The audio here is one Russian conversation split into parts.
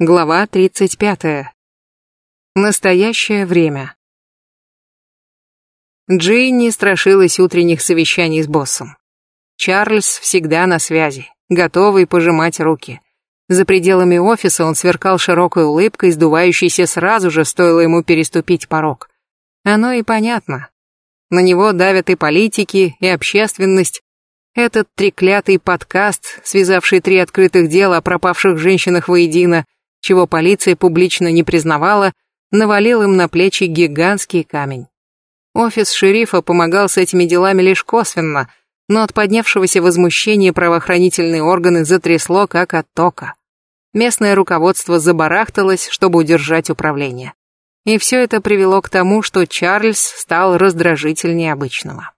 Глава 35. Настоящее время. Джинни страшилась утренних совещаний с боссом. Чарльз всегда на связи, готовый пожимать руки. За пределами офиса он сверкал широкой улыбкой, сдувающейся сразу же, стоило ему переступить порог. Оно и понятно. На него давят и политики, и общественность. Этот треклятый подкаст, связавший три открытых дела о пропавших женщинах воедино – чего полиция публично не признавала, навалил им на плечи гигантский камень. Офис шерифа помогал с этими делами лишь косвенно, но от поднявшегося возмущения правоохранительные органы затрясло как от тока. Местное руководство забарахталось, чтобы удержать управление. И все это привело к тому, что Чарльз стал раздражительнее обычного.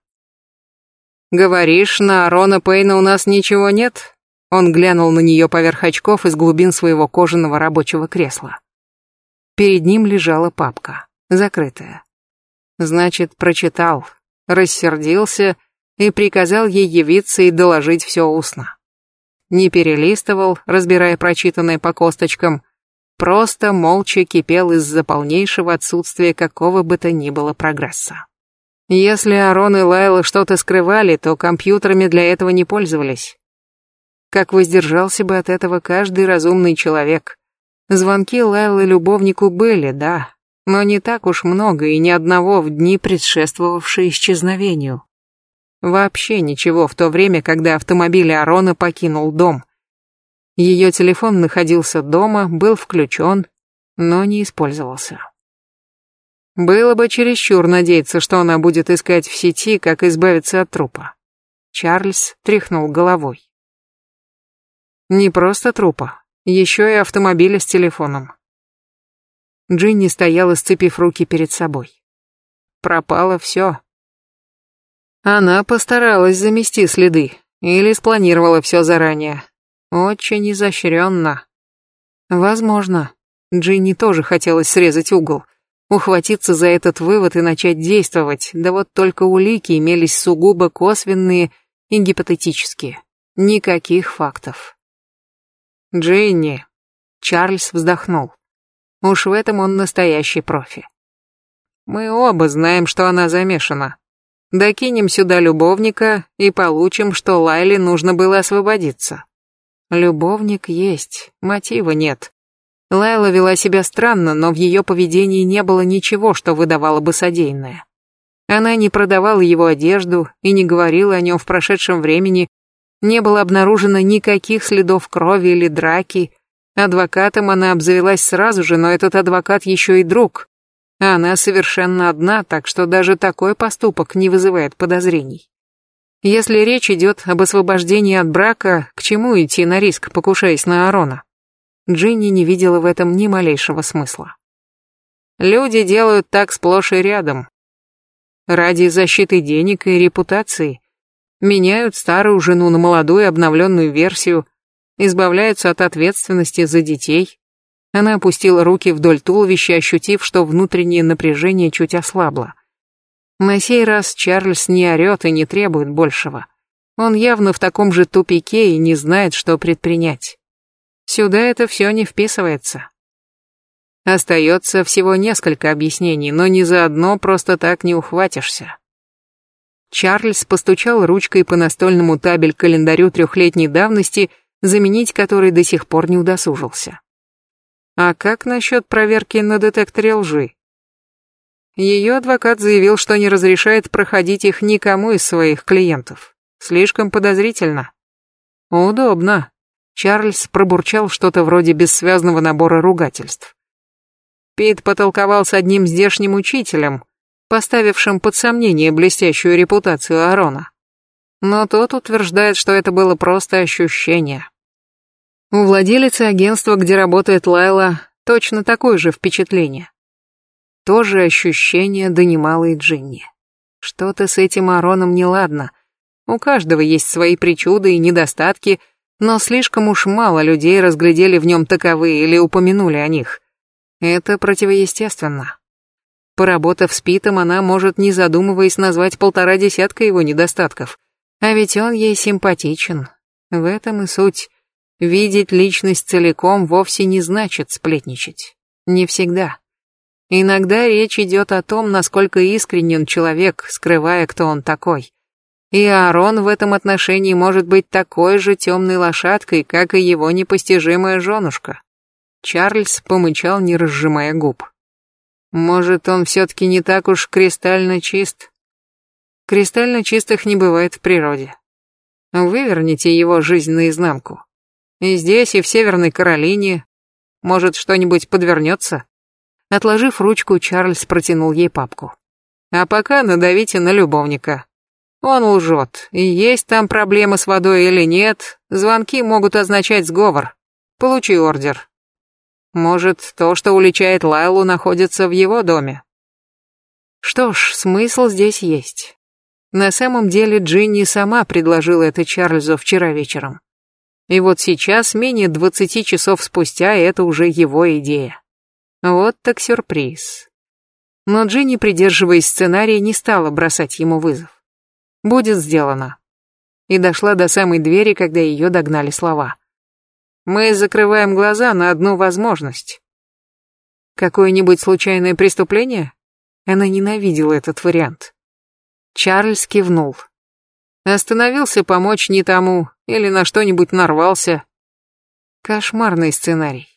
«Говоришь, на Рона Пейна у нас ничего нет?» Он глянул на нее поверх очков из глубин своего кожаного рабочего кресла. Перед ним лежала папка, закрытая. Значит, прочитал, рассердился и приказал ей явиться и доложить все устно. Не перелистывал, разбирая прочитанное по косточкам, просто молча кипел из-за полнейшего отсутствия какого бы то ни было прогресса. Если Арон и Лайла что-то скрывали, то компьютерами для этого не пользовались. Как воздержался бы от этого каждый разумный человек. Звонки Лайлы любовнику были, да, но не так уж много и ни одного в дни, предшествовавшие исчезновению. Вообще ничего в то время, когда автомобиль Арона покинул дом. Ее телефон находился дома, был включен, но не использовался. Было бы чересчур надеяться, что она будет искать в сети, как избавиться от трупа. Чарльз тряхнул головой. Не просто трупа, еще и автомобиля с телефоном. Джинни стояла, сцепив руки перед собой. Пропало все. Она постаралась замести следы или спланировала все заранее. Очень изощренно. Возможно. Джинни тоже хотелось срезать угол, ухватиться за этот вывод и начать действовать, да вот только улики имелись сугубо косвенные и гипотетические. Никаких фактов. Джинни. Чарльз вздохнул. Уж в этом он настоящий профи. Мы оба знаем, что она замешана. Докинем сюда любовника и получим, что Лайле нужно было освободиться. Любовник есть, мотива нет. Лайла вела себя странно, но в ее поведении не было ничего, что выдавало бы содеянное. Она не продавала его одежду и не говорила о нем в прошедшем времени, не было обнаружено никаких следов крови или драки. Адвокатом она обзавелась сразу же, но этот адвокат еще и друг. А она совершенно одна, так что даже такой поступок не вызывает подозрений. Если речь идет об освобождении от брака, к чему идти на риск, покушаясь на Арона? Джинни не видела в этом ни малейшего смысла. Люди делают так сплошь и рядом. Ради защиты денег и репутации меняют старую жену на молодую обновленную версию, избавляются от ответственности за детей. Она опустила руки вдоль туловища, ощутив, что внутреннее напряжение чуть ослабло. На сей раз Чарльз не орет и не требует большего. Он явно в таком же тупике и не знает, что предпринять. Сюда это все не вписывается. Остается всего несколько объяснений, но ни за одно просто так не ухватишься. Чарльз постучал ручкой по настольному табель-календарю трехлетней давности, заменить который до сих пор не удосужился. А как насчет проверки на детекторе лжи? Ее адвокат заявил, что не разрешает проходить их никому из своих клиентов. Слишком подозрительно. Удобно. Чарльз пробурчал что-то вроде бессвязного набора ругательств. Пит потолковал с одним здешним учителем, поставившим под сомнение блестящую репутацию Арона. Но тот утверждает, что это было просто ощущение. У владелицы агентства, где работает Лайла, точно такое же впечатление. То же ощущение донимало и Джинни. Что-то с этим Ароном неладно. У каждого есть свои причуды и недостатки, но слишком уж мало людей разглядели в нем таковые или упомянули о них. Это противоестественно. Поработав с Питом, она может, не задумываясь, назвать полтора десятка его недостатков. А ведь он ей симпатичен. В этом и суть. Видеть личность целиком вовсе не значит сплетничать. Не всегда. Иногда речь идет о том, насколько искренен человек, скрывая, кто он такой. И Аарон в этом отношении может быть такой же темной лошадкой, как и его непостижимая женушка. Чарльз помычал, не разжимая губ. Может, он все-таки не так уж кристально чист? Кристально чистых не бывает в природе. Выверните его жизнь наизнанку. И здесь, и в Северной Каролине. Может, что-нибудь подвернется? Отложив ручку, Чарльз протянул ей папку. А пока надавите на любовника. Он лжет, и есть там проблемы с водой или нет, звонки могут означать сговор. Получи ордер. Может, то, что уличает Лайлу, находится в его доме. Что ж, смысл здесь есть. На самом деле Джинни сама предложила это Чарльзу вчера вечером. И вот сейчас, менее 20 часов спустя, это уже его идея. Вот так сюрприз. Но Джинни, придерживаясь сценария, не стала бросать ему вызов. «Будет сделано». И дошла до самой двери, когда ее догнали слова. «Мы закрываем глаза на одну возможность». «Какое-нибудь случайное преступление?» Она ненавидела этот вариант. Чарльз кивнул. Остановился помочь не тому или на что-нибудь нарвался. Кошмарный сценарий.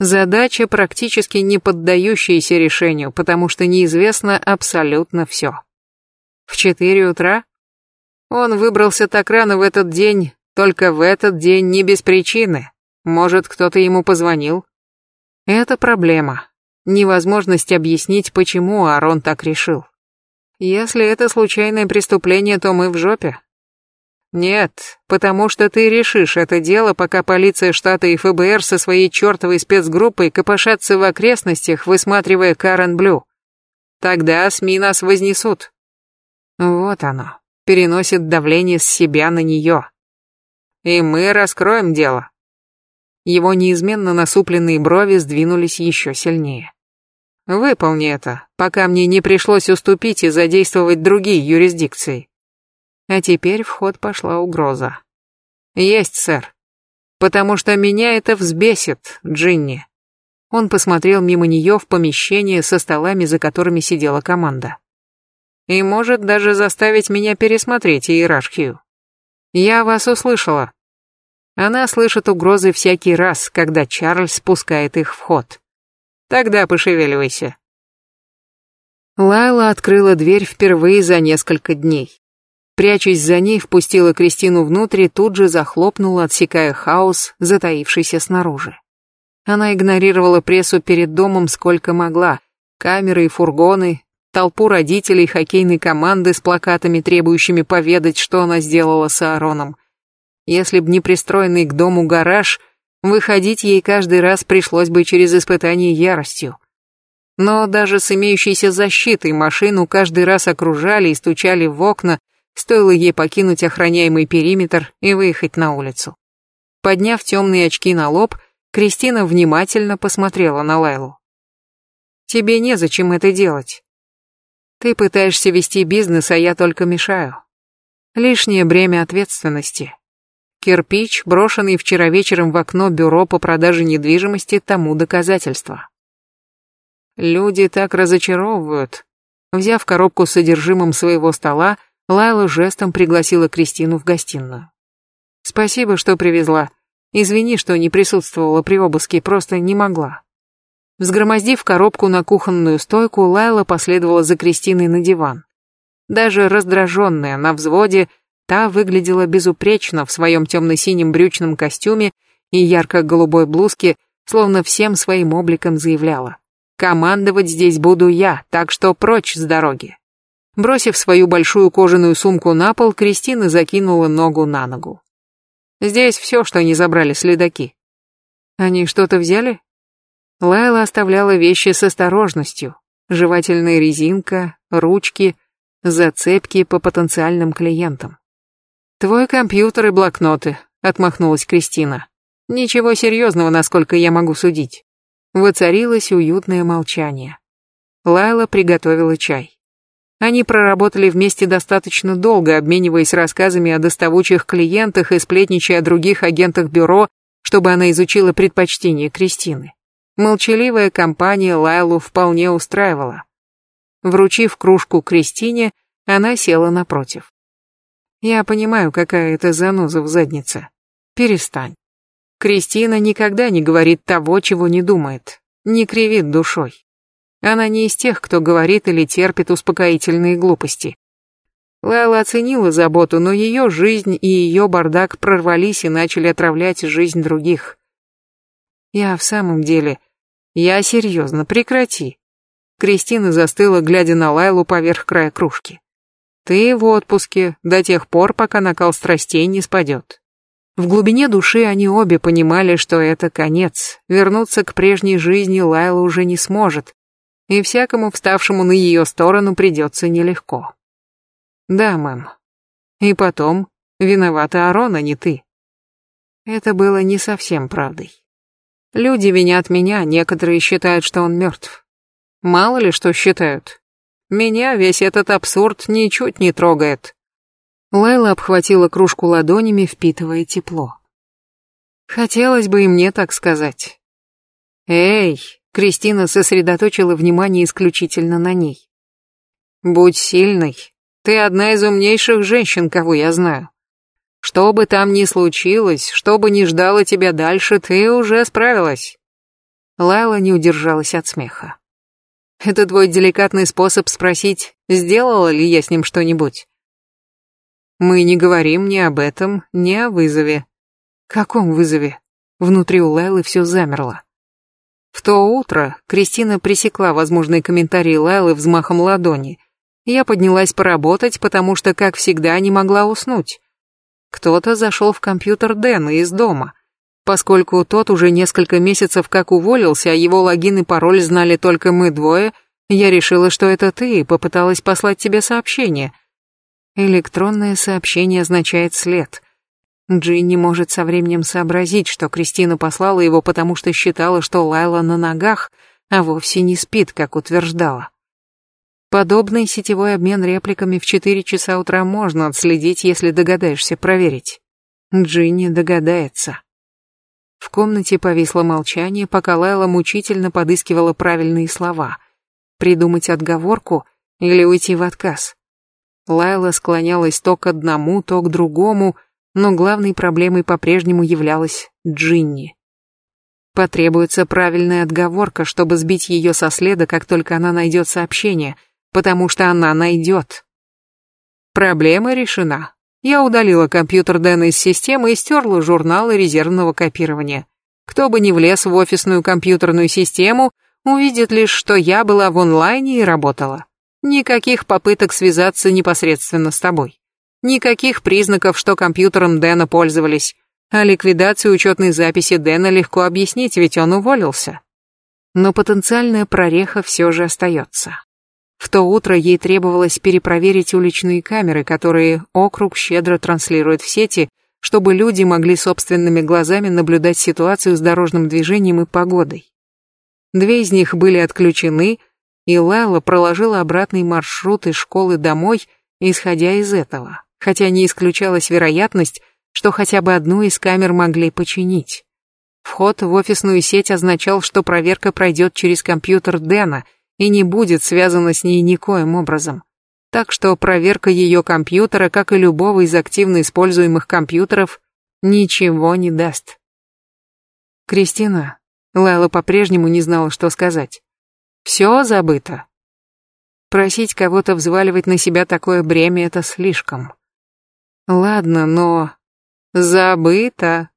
Задача, практически не поддающаяся решению, потому что неизвестно абсолютно все. В четыре утра? Он выбрался так рано в этот день, только в этот день не без причины. Может, кто-то ему позвонил? Это проблема. Невозможность объяснить, почему Арон так решил. Если это случайное преступление, то мы в жопе. Нет, потому что ты решишь это дело, пока полиция штата и ФБР со своей чертовой спецгруппой копошатся в окрестностях, высматривая Карен Блю. Тогда СМИ нас вознесут. Вот оно, переносит давление с себя на нее. И мы раскроем дело. Его неизменно насупленные брови сдвинулись еще сильнее. Выполни это, пока мне не пришлось уступить и задействовать другие юрисдикции. А теперь в ход пошла угроза. Есть, сэр. Потому что меня это взбесит, Джинни. Он посмотрел мимо нее в помещение со столами, за которыми сидела команда. И может даже заставить меня пересмотреть иерархию. Я вас услышала. Она слышит угрозы всякий раз, когда Чарльз спускает их в ход. Тогда пошевеливайся. Лайла открыла дверь впервые за несколько дней. Прячась за ней, впустила Кристину внутрь и тут же захлопнула, отсекая хаос, затаившийся снаружи. Она игнорировала прессу перед домом сколько могла. Камеры и фургоны, толпу родителей хоккейной команды с плакатами, требующими поведать, что она сделала с Аароном. Если б не пристроенный к дому гараж — Выходить ей каждый раз пришлось бы через испытание яростью. Но даже с имеющейся защитой машину каждый раз окружали и стучали в окна, стоило ей покинуть охраняемый периметр и выехать на улицу. Подняв темные очки на лоб, Кристина внимательно посмотрела на Лайлу. «Тебе незачем это делать. Ты пытаешься вести бизнес, а я только мешаю. Лишнее бремя ответственности. Кирпич, брошенный вчера вечером в окно бюро по продаже недвижимости, тому доказательство. Люди так разочаровывают. Взяв коробку с содержимым своего стола, Лайла жестом пригласила Кристину в гостиную. «Спасибо, что привезла. Извини, что не присутствовала при обыске, просто не могла». Взгромоздив коробку на кухонную стойку, Лайла последовала за Кристиной на диван. Даже раздраженная, на взводе, Та выглядела безупречно в своем темно-синем брючном костюме и ярко-голубой блузке, словно всем своим обликом заявляла. «Командовать здесь буду я, так что прочь с дороги». Бросив свою большую кожаную сумку на пол, Кристина закинула ногу на ногу. «Здесь все, что не забрали следаки». «Они что-то взяли?» Лайла оставляла вещи с осторожностью. Жевательная резинка, ручки, зацепки по потенциальным клиентам. «Твой компьютер и блокноты», — отмахнулась Кристина. «Ничего серьезного, насколько я могу судить». Воцарилось уютное молчание. Лайла приготовила чай. Они проработали вместе достаточно долго, обмениваясь рассказами о доставучих клиентах и сплетничая о других агентах бюро, чтобы она изучила предпочтения Кристины. Молчаливая компания Лайлу вполне устраивала. Вручив кружку Кристине, она села напротив. «Я понимаю, какая это заноза в заднице. Перестань. Кристина никогда не говорит того, чего не думает, не кривит душой. Она не из тех, кто говорит или терпит успокоительные глупости. Лайла оценила заботу, но ее жизнь и ее бардак прорвались и начали отравлять жизнь других. Я в самом деле... Я серьезно, прекрати. Кристина застыла, глядя на Лайлу поверх края кружки. Ты в отпуске до тех пор, пока накал страстей не спадет. В глубине души они обе понимали, что это конец. Вернуться к прежней жизни Лайла уже не сможет, и всякому вставшему на ее сторону придется нелегко. Да, мэм. И потом, виновата Арона, не ты. Это было не совсем правдой. Люди винят меня, некоторые считают, что он мертв. Мало ли что считают. Меня весь этот абсурд ничуть не трогает. Лайла обхватила кружку ладонями, впитывая тепло. Хотелось бы и мне так сказать. Эй, Кристина сосредоточила внимание исключительно на ней. Будь сильной. Ты одна из умнейших женщин, кого я знаю. Что бы там ни случилось, что бы ни ждало тебя дальше, ты уже справилась. Лайла не удержалась от смеха. Это твой деликатный способ спросить, сделала ли я с ним что-нибудь. Мы не говорим ни об этом, ни о вызове. Каком вызове? Внутри у Лайлы все замерло. В то утро Кристина пресекла возможные комментарии Лайлы взмахом ладони. Я поднялась поработать, потому что, как всегда, не могла уснуть. Кто-то зашел в компьютер Дэна из дома. Поскольку тот уже несколько месяцев как уволился, а его логин и пароль знали только мы двое, я решила, что это ты, и попыталась послать тебе сообщение. Электронное сообщение означает след. Джинни может со временем сообразить, что Кристина послала его, потому что считала, что Лайла на ногах, а вовсе не спит, как утверждала. Подобный сетевой обмен репликами в 4 часа утра можно отследить, если догадаешься проверить. Джинни догадается. В комнате повисло молчание, пока Лайла мучительно подыскивала правильные слова. Придумать отговорку или уйти в отказ. Лайла склонялась то к одному, то к другому, но главной проблемой по-прежнему являлась Джинни. Потребуется правильная отговорка, чтобы сбить ее со следа, как только она найдет сообщение — потому что она найдет. Проблема решена. Я удалила компьютер Дэна из системы и стерла журналы резервного копирования. Кто бы ни влез в офисную компьютерную систему, увидит лишь, что я была в онлайне и работала. Никаких попыток связаться непосредственно с тобой. Никаких признаков, что компьютером Дэна пользовались. А ликвидацию учетной записи Дэна легко объяснить, ведь он уволился. Но потенциальная прореха все же остается. В то утро ей требовалось перепроверить уличные камеры, которые округ щедро транслирует в сети, чтобы люди могли собственными глазами наблюдать ситуацию с дорожным движением и погодой. Две из них были отключены, и Лайла проложила обратный маршрут из школы домой, исходя из этого, хотя не исключалась вероятность, что хотя бы одну из камер могли починить. Вход в офисную сеть означал, что проверка пройдет через компьютер Дэна, и не будет связана с ней никоим образом. Так что проверка ее компьютера, как и любого из активно используемых компьютеров, ничего не даст. Кристина, Лайла по-прежнему не знала, что сказать. Все забыто. Просить кого-то взваливать на себя такое бремя — это слишком. Ладно, но... Забыто.